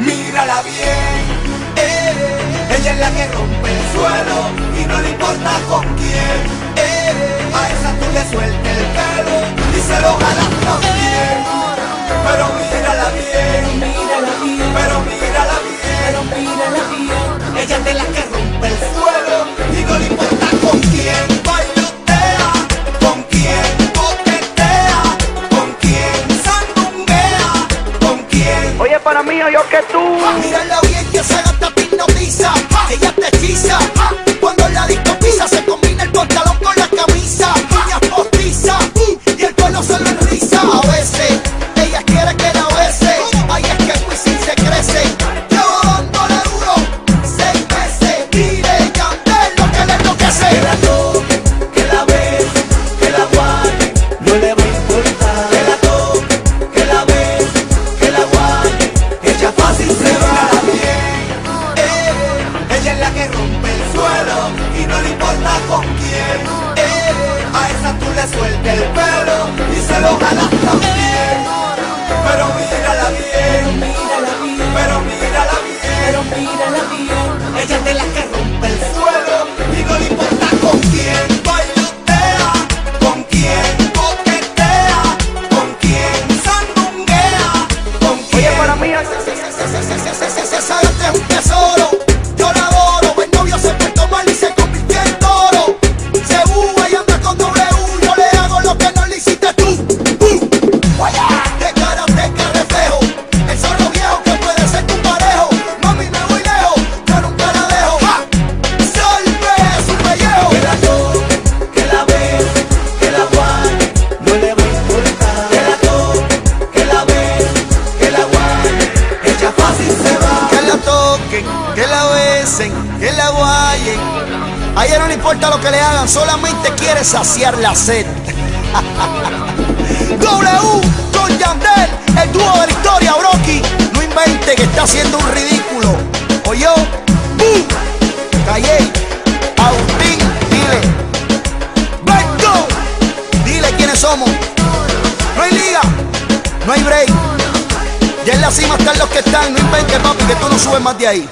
mírala bien. Eh, ella es la que rompe el suelo y no le importa con quién. Eh, a esa tú le sueltes el pelo y se lo jala. Oye, para mí, yo que tú. dicen que la guayen. A ella no le importa lo que le hagan, solamente quiere saciar la sed. w con Yandel, el dúo de la historia, Brocky. No invente que está haciendo un ridículo. O yo, oh, ¡Bum! Callé. Agustín, dile. Beto, dile quiénes somos. No hay liga, no hay break. Ya en la cima están los que están. No inventes, papi, que tú no subes más de ahí.